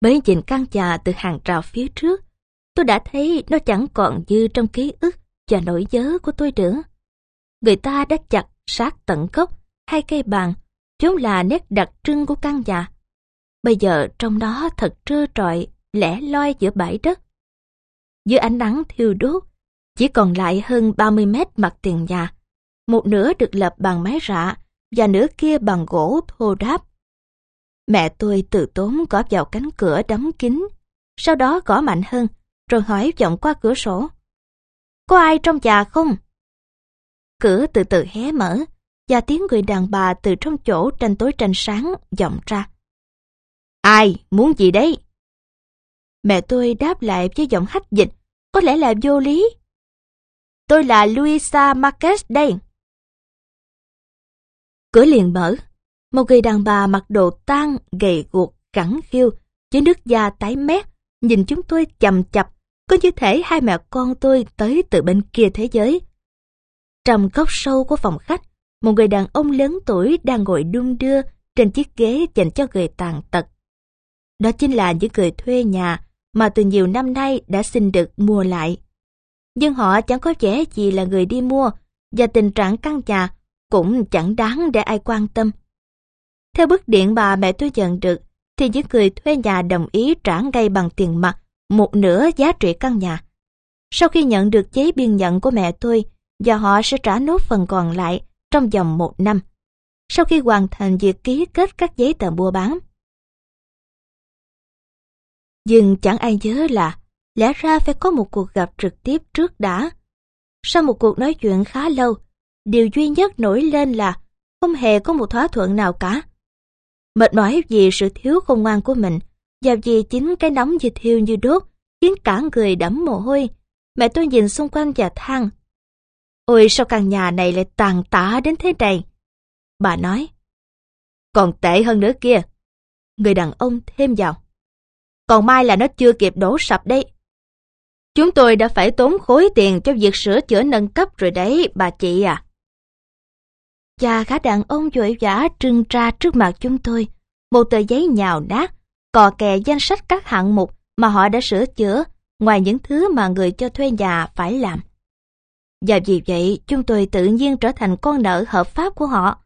Mới nhìn căn nhà từ hàng rào phía trước, tôi đã thấy nó chẳng còn như trong ký ức và nỗi nhớ của tôi nữa. Người ta đã chặt sát tận gốc hai cây bàn, vốn là nét đặc trưng của căn nhà. Bây giờ trong đó thật trơ trọi, lẻ loi giữa bãi đất. Dưới ánh nắng thiêu đốt, chỉ còn lại hơn 30 mét mặt tiền nhà. Một nửa được lập bằng mái rạ và nửa kia bằng gỗ thô đáp. Mẹ tôi từ tốn gõ vào cánh cửa đóng kín, sau đó gõ mạnh hơn, rồi hỏi vọng qua cửa sổ. Có ai trong nhà không? Cửa từ từ hé mở, và tiếng người đàn bà từ trong chỗ tranh tối tranh sáng vọng ra. Ai, muốn gì đấy? Mẹ tôi đáp lại với giọng hách dịch, có lẽ là vô lý. Tôi là Luisa Marquez đây. Cửa liền mở, một người đàn bà mặc đồ tang, gầy guộc, cẳng khiêu, với nước da tái mét, nhìn chúng tôi chầm chập, có như thể hai mẹ con tôi tới từ bên kia thế giới. Trong góc sâu của phòng khách, một người đàn ông lớn tuổi đang ngồi đung đưa trên chiếc ghế dành cho người tàn tật. Đó chính là những người thuê nhà mà từ nhiều năm nay đã xin được mua lại. Nhưng họ chẳng có vẻ gì là người đi mua và tình trạng căn nhà cũng chẳng đáng để ai quan tâm. Theo bức điện bà mẹ tôi nhận được, thì những người thuê nhà đồng ý trả ngay bằng tiền mặt một nửa giá trị căn nhà. Sau khi nhận được giấy biên nhận của mẹ tôi, và họ sẽ trả nốt phần còn lại trong vòng một năm, sau khi hoàn thành việc ký kết các giấy tờ mua bán. Nhưng chẳng ai nhớ là lẽ ra phải có một cuộc gặp trực tiếp trước đã. Sau một cuộc nói chuyện khá lâu, điều duy nhất nổi lên là không hề có một thỏa thuận nào cả. Mệt mỏi vì sự thiếu khôn ngoan của mình và vì chính cái nóng như thiêu như đốt khiến cả người đẫm mồ hôi. Mẹ tôi nhìn xung quanh và than. Ôi sao căn nhà này lại tàn tả đến thế này? Bà nói. Còn tệ hơn nữa kia. Người đàn ông thêm vào. Còn mai là nó chưa kịp đổ sập đấy. Chúng tôi đã phải tốn khối tiền cho việc sửa chữa nâng cấp rồi đấy, bà chị à. Và gã đàn ông vội vã trưng ra trước mặt chúng tôi, một tờ giấy nhào nát, cò kè danh sách các hạng mục mà họ đã sửa chữa, ngoài những thứ mà người cho thuê nhà phải làm. Và vì vậy, chúng tôi tự nhiên trở thành con nợ hợp pháp của họ.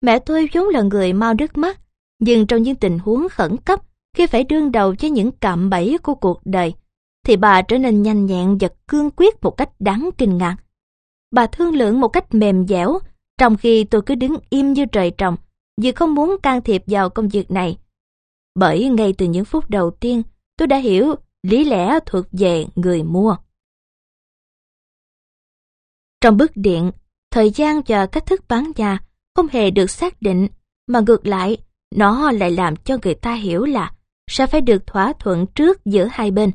Mẹ tôi vốn là người mau đứt mắt, nhưng trong những tình huống khẩn cấp, khi phải đương đầu với những cạm bẫy của cuộc đời, thì bà trở nên nhanh nhẹn và cương quyết một cách đáng kinh ngạc. Bà thương lượng một cách mềm dẻo, trong khi tôi cứ đứng im như trời trồng, vì không muốn can thiệp vào công việc này. Bởi ngay từ những phút đầu tiên, tôi đã hiểu lý lẽ thuộc về người mua. Trong bức điện, thời gian và cách thức bán nhà không hề được xác định, mà ngược lại, nó lại làm cho người ta hiểu là sẽ phải được thỏa thuận trước giữa hai bên.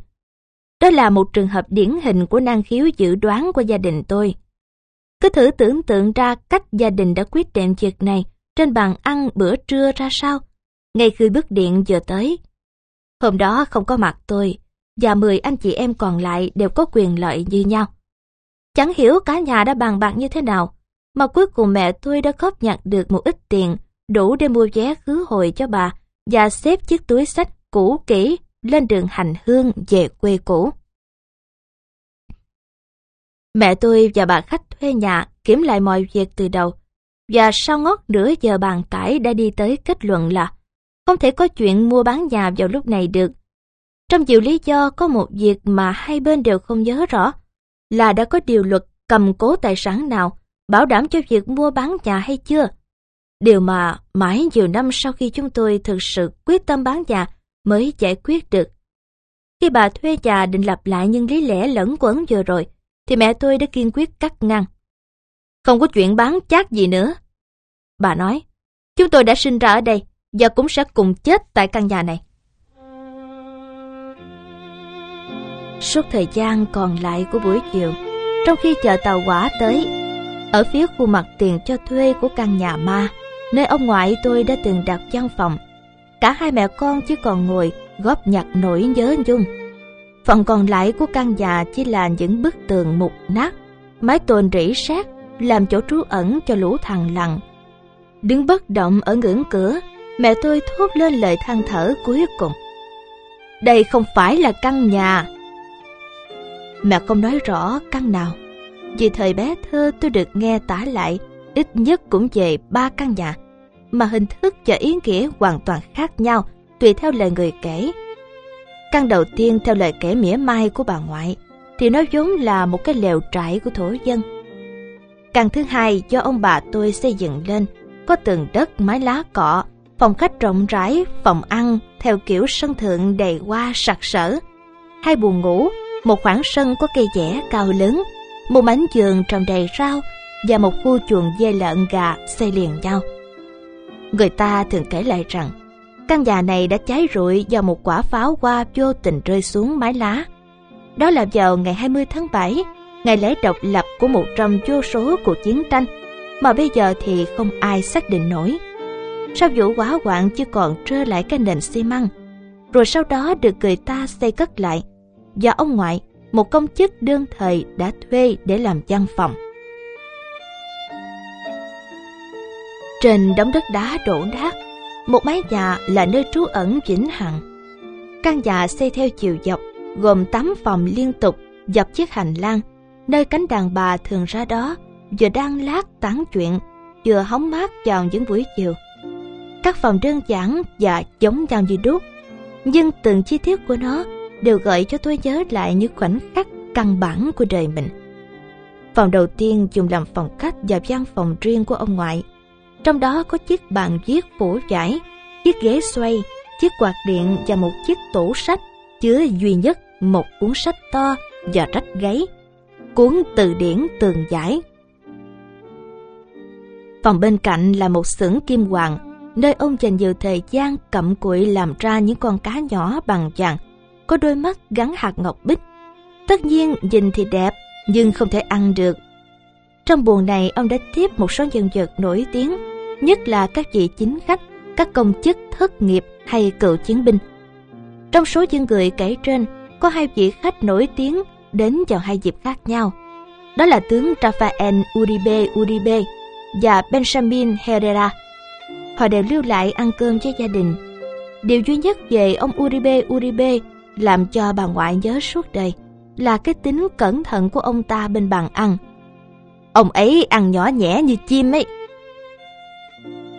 Đó là một trường hợp điển hình của năng khiếu dự đoán của gia đình tôi. Cứ thử tưởng tượng ra cách gia đình đã quyết định việc này trên bàn ăn bữa trưa ra sao, ngay khi bức điện vừa tới. Hôm đó không có mặt tôi, và 10 anh chị em còn lại đều có quyền lợi như nhau. Chẳng hiểu cả nhà đã bàn bạc như thế nào, mà cuối cùng mẹ tôi đã góp nhặt được một ít tiền đủ để mua vé khứ hồi cho bà và xếp chiếc túi sách cũ kỹ lên đường hành hương về quê cũ. Mẹ tôi và bà khách thuê nhà kiểm lại mọi việc từ đầu, và sau ngót nửa giờ bàn cãi đã đi tới kết luận là không thể có chuyện mua bán nhà vào lúc này được. Trong nhiều lý do có một việc mà hai bên đều không nhớ rõ, là đã có điều luật cầm cố tài sản nào bảo đảm cho việc mua bán nhà hay chưa. Điều mà mãi nhiều năm sau khi chúng tôi thực sự quyết tâm bán nhà mới giải quyết được. Khi bà thuê nhà định lập lại những lý lẽ lẫn quẩn vừa rồi, thì mẹ tôi đã kiên quyết cắt ngang. Không có chuyện bán chát gì nữa. Bà nói, chúng tôi đã sinh ra ở đây và cũng sẽ cùng chết tại căn nhà này. Suốt thời gian còn lại của buổi chiều, trong khi chờ tàu quả tới, ở phía khu mặt tiền cho thuê của căn nhà ma, nơi ông ngoại tôi đã từng đặt văn phòng, cả hai mẹ con chỉ còn ngồi góp nhặt nỗi nhớ nhung. Phần còn lại của căn nhà chỉ là những bức tường mục nát, mái tôn rỉ sét làm chỗ trú ẩn cho lũ thằng lằn. Đứng bất động ở ngưỡng cửa, mẹ tôi thốt lên lời than thở cuối cùng. đây không phải là căn nhà. Mẹ không nói rõ căn nào. Vì thời bé thơ tôi được nghe tả lại ít nhất cũng về ba căn nhà, mà hình thức và ý nghĩa hoàn toàn khác nhau tùy theo lời người kể. Căn đầu tiên theo lời kể mỉa mai của bà ngoại thì nó vốn là một cái lều trại của thổ dân. Căn thứ hai do ông bà tôi xây dựng lên, có tường đất mái lá cọ, phòng khách rộng rãi, phòng ăn theo kiểu sân thượng đầy hoa sặc sỡ, hai buồng ngủ, một khoảng sân có cây dẻ cao lớn, một mảnh giường trồng đầy rau và một khu chuồng dê lợn gà xây liền nhau. Người ta thường kể lại rằng căn nhà này đã cháy rụi do một quả pháo hoa vô tình rơi xuống mái lá. Đó là vào ngày 20 tháng 7, ngày lễ độc lập của một trong vô số cuộc chiến tranh, mà bây giờ thì không ai xác định nổi. Sau vụ hỏa hoạn chưa còn trơ lại cái nền xi măng, rồi sau đó được người ta xây cất lại, do ông ngoại, một công chức đương thời đã thuê để làm văn phòng. Trên đống đất đá đổ nát, một mái nhà là nơi trú ẩn vĩnh hằng. Căn nhà xây theo chiều dọc, gồm 8 phòng liên tục dọc chiếc hành lang, nơi cánh đàn bà thường ra đó, vừa đang lát tán chuyện, vừa hóng mát vào những buổi chiều. Các phòng đơn giản và giống nhau như đúc, nhưng từng chi tiết của nó đều gợi cho tôi nhớ lại những khoảnh khắc căn bản của đời mình. Phòng đầu tiên dùng làm phòng khách và văn phòng riêng của ông ngoại. Trong đó có chiếc bàn viết phủ vải, chiếc ghế xoay, chiếc quạt điện và một chiếc tủ sách chứa duy nhất một cuốn sách to và rách gáy, cuốn từ điển tường giải. Phòng bên cạnh là một xưởng kim hoàng, nơi ông dành nhiều thời gian cặm cụi làm ra những con cá nhỏ bằng vàng, có đôi mắt gắn hạt ngọc bích. Tất nhiên nhìn thì đẹp, nhưng không thể ăn được. Trong buồng này ông đã tiếp một số nhân vật nổi tiếng, nhất là các vị chính khách, các công chức thất nghiệp hay cựu chiến binh. Trong số những người kể trên, có hai vị khách nổi tiếng đến vào hai dịp khác nhau. Đó là tướng Rafael Uribe Uribe và Benjamin Herrera. Họ đều lưu lại ăn cơm với gia đình. Điều duy nhất về ông Uribe Uribe làm cho bà ngoại nhớ suốt đời là cái tính cẩn thận của ông ta bên bàn ăn. Ông ấy ăn nhỏ nhẹ như chim ấy.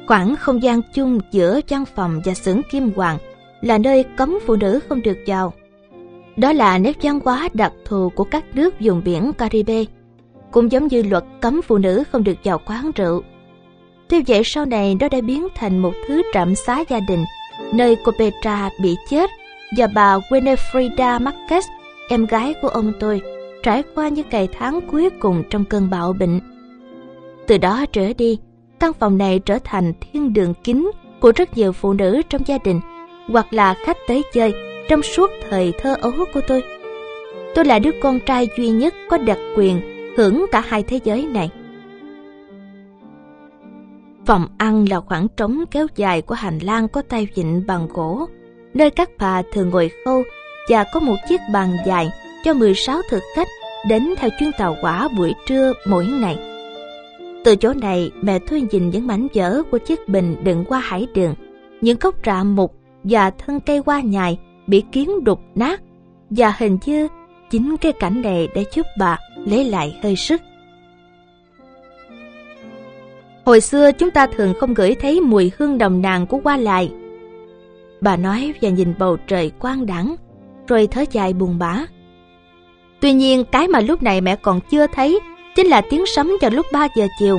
Khoảng không gian chung giữa văn phòng và xưởng kim hoàng là nơi cấm phụ nữ không được vào. Đó là nét văn hóa đặc thù của các nước vùng biển Caribe, cũng giống như luật cấm phụ nữ không được vào quán rượu. Tuy vậy sau này nó đã biến thành một thứ trạm xá gia đình, nơi cô Petra bị chết và bà Winifreda Marquez, em gái của ông tôi, trải qua những ngày tháng cuối cùng trong cơn bạo bệnh. Từ đó trở đi, căn phòng này trở thành thiên đường kín của rất nhiều phụ nữ trong gia đình, hoặc là khách tới chơi trong suốt thời thơ ấu của tôi. Tôi là đứa con trai duy nhất có đặc quyền hưởng cả hai thế giới này. Phòng ăn là khoảng trống kéo dài của hành lang có tay vịn bằng gỗ, nơi các bà thường ngồi khâu và có một chiếc bàn dài cho 16 thực khách đến theo chuyến tàu hỏa buổi trưa mỗi ngày. Từ chỗ này, mẹ tôi nhìn những mảnh vỡ của chiếc bình đựng qua hải đường, những gốc trà mục và thân cây hoa nhài bị kiến đục nát và hình như chính cái cảnh này đã giúp bà lấy lại hơi sức. Hồi xưa chúng ta thường không gửi thấy mùi hương đồng nàng của hoa lại. Bà nói và nhìn bầu trời quang đẳng, rồi thở dài buồn bã. Tuy nhiên cái mà lúc này mẹ còn chưa thấy chính là tiếng sấm vào lúc 3 giờ chiều.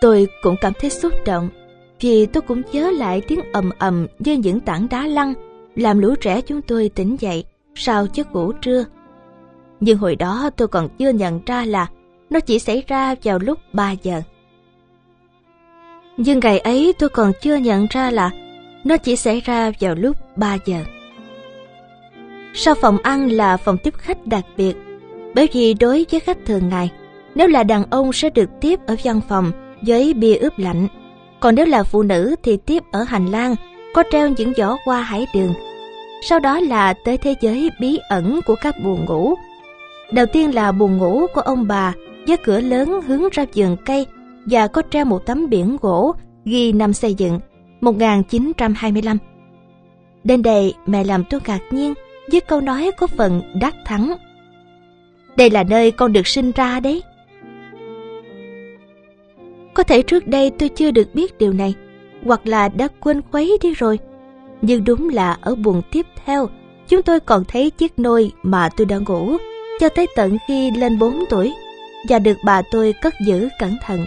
Tôi cũng cảm thấy xúc động vì tôi cũng nhớ lại tiếng ầm ầm như những tảng đá lăn làm lũ trẻ chúng tôi tỉnh dậy sau giấc ngủ trưa. Nhưng hồi đó tôi còn chưa nhận ra là nó chỉ xảy ra vào lúc 3 giờ. Nhưng ngày ấy tôi còn chưa nhận ra là nó chỉ xảy ra vào lúc 3 giờ. Sau phòng ăn là phòng tiếp khách đặc biệt, bởi vì đối với khách thường ngày, nếu là đàn ông sẽ được tiếp ở văn phòng với bia ướp lạnh còn nếu là phụ nữ thì tiếp ở hành lang có treo những giỏ hoa hải đường. Sau đó là tới thế giới bí ẩn của các buồn ngủ. Đầu tiên là buồn ngủ của ông bà với cửa lớn hướng ra vườn cây và có treo một tấm biển gỗ ghi năm xây dựng 1925 Đến đây mẹ làm tôi ngạc nhiên với câu nói có phần đắc thắng. Đây là nơi con được sinh ra đấy. Có thể trước đây tôi chưa được biết điều này, hoặc là đã quên khuấy đi rồi. Nhưng đúng là ở buồng tiếp theo, chúng tôi còn thấy chiếc nôi mà tôi đã ngủ cho tới tận khi lên 4 tuổi và được bà tôi cất giữ cẩn thận.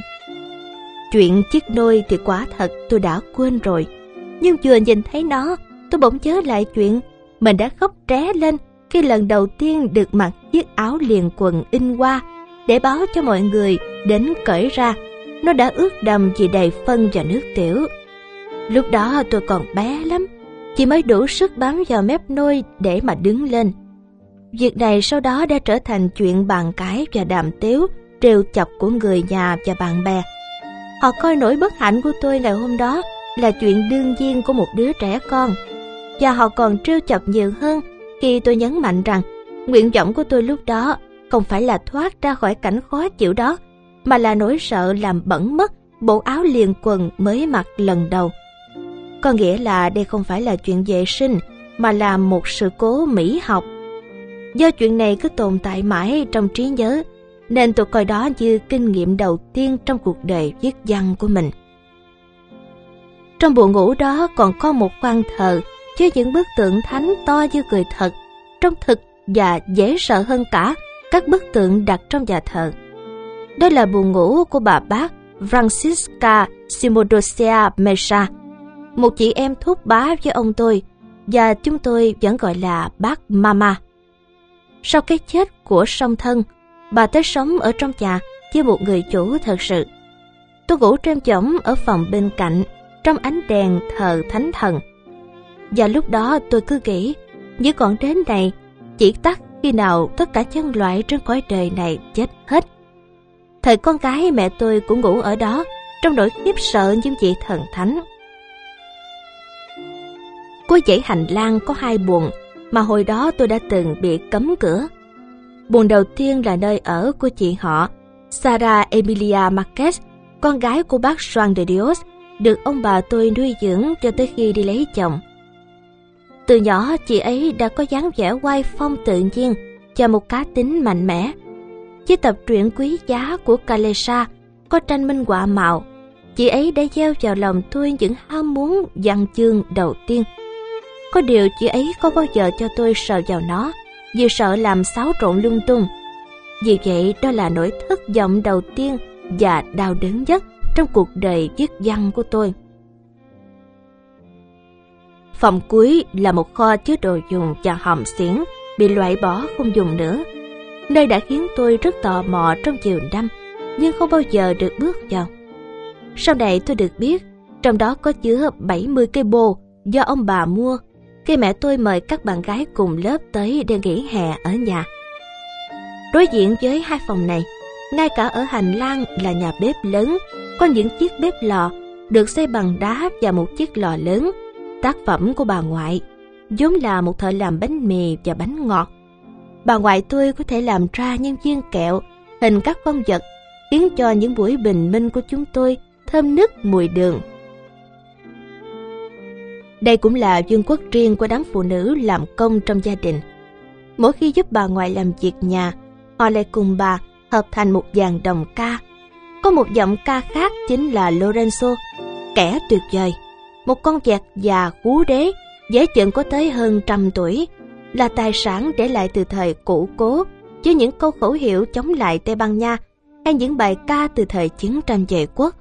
Chuyện chiếc nôi thì quả thật tôi đã quên rồi, nhưng vừa nhìn thấy nó, tôi bỗng nhớ lại chuyện mình đã khóc ré lên khi lần đầu tiên được mặc chiếc áo liền quần in hoa để báo cho mọi người đến cởi ra. Nó đã ướt đầm vì đầy phân và nước tiểu. Lúc đó tôi còn bé lắm, chỉ mới đủ sức bám vào mép nôi để mà đứng lên. Việc này sau đó đã trở thành chuyện bàn cãi và đàm tiếu, trêu chọc của người nhà và bạn bè. Họ coi nỗi bất hạnh của tôi ngày hôm đó là chuyện đương nhiên của một đứa trẻ con. Và họ còn trêu chọc nhiều hơn khi tôi nhấn mạnh rằng nguyện vọng của tôi lúc đó không phải là thoát ra khỏi cảnh khó chịu đó, mà là nỗi sợ làm bẩn mất bộ áo liền quần mới mặc lần đầu. Có nghĩa là đây không phải là chuyện vệ sinh, mà là một sự cố mỹ học. Do chuyện này cứ tồn tại mãi trong trí nhớ, nên tôi coi đó như kinh nghiệm đầu tiên trong cuộc đời viết văn của mình. Trong buồng ngủ đó còn có một quan thờ chứa những bức tượng thánh to như cười thật, trông thực và dễ sợ hơn cả các bức tượng đặt trong nhà thờ. Đây là buồng ngủ của bà bác Francisca Simodosia Mesa, một chị em thúc bá với ông tôi, và chúng tôi vẫn gọi là bác Mama. Sau cái chết của song thân, bà tới sống ở trong nhà với một người chủ thật sự. Tôi ngủ trên chõng ở phòng bên cạnh, trong ánh đèn thờ thánh thần. Và lúc đó tôi cứ nghĩ, như còn đến này, chỉ tắt khi nào tất cả nhân loại trên cõi đời này chết hết. Thời con gái mẹ tôi cũng ngủ ở đó, trong nỗi khiếp sợ những vị thần thánh. Cuối dãy hành lang có hai buồng, mà hồi đó tôi đã từng bị cấm cửa. Buồng đầu tiên là nơi ở của chị họ, Sarah Emilia Marquez, con gái của bác Juan de Dios, được ông bà tôi nuôi dưỡng cho tới khi đi lấy chồng. Từ nhỏ, chị ấy đã có dáng vẻ oai phong tự nhiên và một cá tính mạnh mẽ. Với tập truyện quý giá của Kalesa có tranh minh họa mạo, chị ấy đã gieo vào lòng tôi những ham muốn văn chương đầu tiên. Có điều chị ấy có bao giờ cho tôi sờ vào nó, vì sợ làm xáo trộn lung tung. Vì vậy đó là nỗi thất vọng đầu tiên và đau đớn nhất trong cuộc đời viết văn của tôi. Phòng cuối là một kho chứa đồ dùng và hòm xiển bị loại bỏ không dùng nữa. Nơi đã khiến tôi rất tò mò trong nhiều năm, nhưng không bao giờ được bước vào. Sau này tôi được biết, trong đó có chứa 70 cây bồ do ông bà mua khi mẹ tôi mời các bạn gái cùng lớp tới để nghỉ hè ở nhà. Đối diện với hai phòng này, ngay cả ở hành lang là nhà bếp lớn, có những chiếc bếp lò được xây bằng đá và một chiếc lò lớn, tác phẩm của bà ngoại, vốn là một thợ làm bánh mì và bánh ngọt. Bà ngoại tôi có thể làm ra những viên kẹo, hình các con vật, khiến cho những buổi bình minh của chúng tôi thơm nức mùi đường đây cũng là vương quốc riêng của đám phụ nữ làm công trong gia đình. Mỗi khi giúp bà ngoại làm việc nhà, họ lại cùng bà hợp thành một dàn đồng ca. Có một giọng ca khác chính là Lorenzo, kẻ tuyệt vời. Một con vẹt già hú đế, dễ chừng có tới hơn trăm tuổi, là tài sản để lại từ thời cũ cố, với những câu khẩu hiệu chống lại Tây Ban Nha hay những bài ca từ thời chiến tranh vệ quốc.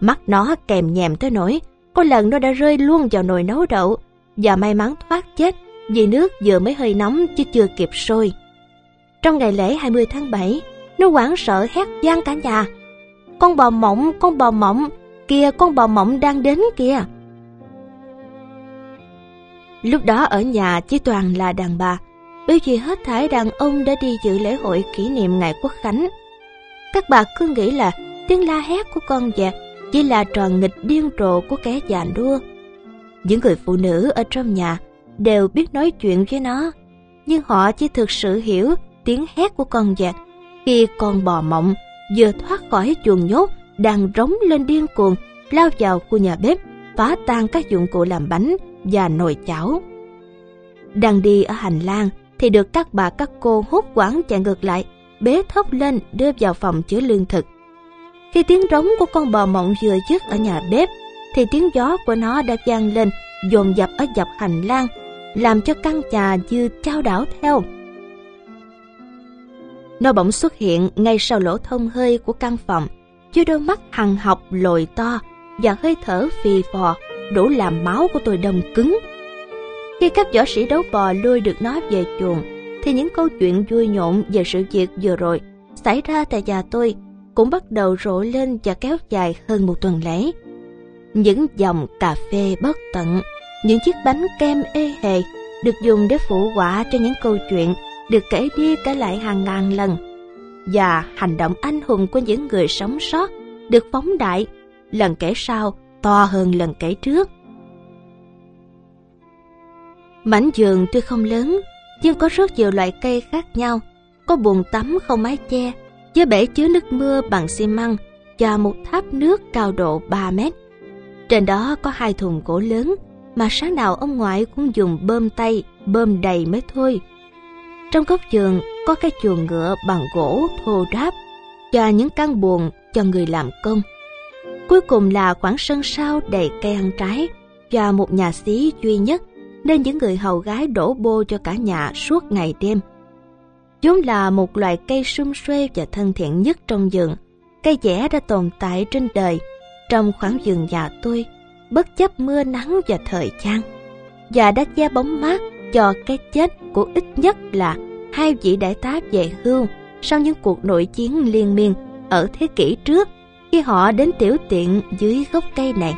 Mắt nó kèm nhèm tới nỗi có lần nó đã rơi luôn vào nồi nấu đậu và may mắn thoát chết vì nước vừa mới hơi nóng chứ chưa kịp sôi. Trong ngày lễ 20 tháng 7, nó hoảng sợ hét vang cả nhà. Con bò mộng, con bò mộng, kìa con bò mộng đang đến kìa. Lúc đó ở nhà chỉ toàn là đàn bà, bởi vì hết thải đàn ông đã đi dự lễ hội kỷ niệm ngày quốc khánh. Các bà cứ nghĩ là tiếng la hét của con dẹp chỉ là trò nghịch điên rồ của kẻ già đua. Những người phụ nữ ở trong nhà đều biết nói chuyện với nó, nhưng họ chỉ thực sự hiểu tiếng hét của con vẹt khi con bò mộng vừa thoát khỏi chuồng nhốt đang rống lên điên cuồng lao vào khu nhà bếp phá tan các dụng cụ làm bánh và nồi chảo. Đang đi ở hành lang thì được các bà các cô hốt quảng chạy ngược lại, bế thốc lên đưa vào phòng chứa lương thực. Khi tiếng rống của con bò mộng vừa dứt ở nhà bếp, thì tiếng gió của nó đã vang lên dồn dập ở dọc hành lang, làm cho căn nhà như trao đảo theo. Nó bỗng xuất hiện ngay sau lỗ thông hơi của căn phòng, với đôi mắt hằn học lồi to và hơi thở phì phò đủ làm máu của tôi đông cứng. Khi các võ sĩ đấu bò lôi được nó về chuồng, thì những câu chuyện vui nhộn về sự việc vừa rồi xảy ra tại nhà tôi cũng bắt đầu rộ lên và kéo dài hơn một tuần lễ. Những dòng cà phê bất tận, những chiếc bánh kem ê hề được dùng để phụ họa cho những câu chuyện được kể đi kể lại hàng ngàn lần. Và hành động anh hùng của những người sống sót được phóng đại, lần kể sau to hơn lần kể trước. Mảnh giường tuy không lớn, nhưng có rất nhiều loại cây khác nhau. Có buồng tắm không mái che, với bể chứa nước mưa bằng xi măng và một tháp nước cao độ 3 mét. Trên đó có hai thùng gỗ lớn mà sáng nào ông ngoại cũng dùng bơm tay, bơm đầy mới thôi. Trong góc giường có cái chuồng ngựa bằng gỗ thô ráp và những căn buồng cho người làm công. Cuối cùng là khoảng sân sau đầy cây ăn trái và một nhà xí duy nhất nên những người hầu gái đổ bô cho cả nhà suốt ngày đêm vốn là một loại cây sum xuê và thân thiện nhất trong vườn. Cây dẻ đã tồn tại trên đời trong khoảng vườn nhà tôi, bất chấp mưa nắng và thời gian, và đã che bóng mát cho cái chết của ít nhất là hai vị đại tá về hưu sau những cuộc nội chiến liên miên ở thế kỷ trước khi họ đến tiểu tiện dưới gốc cây này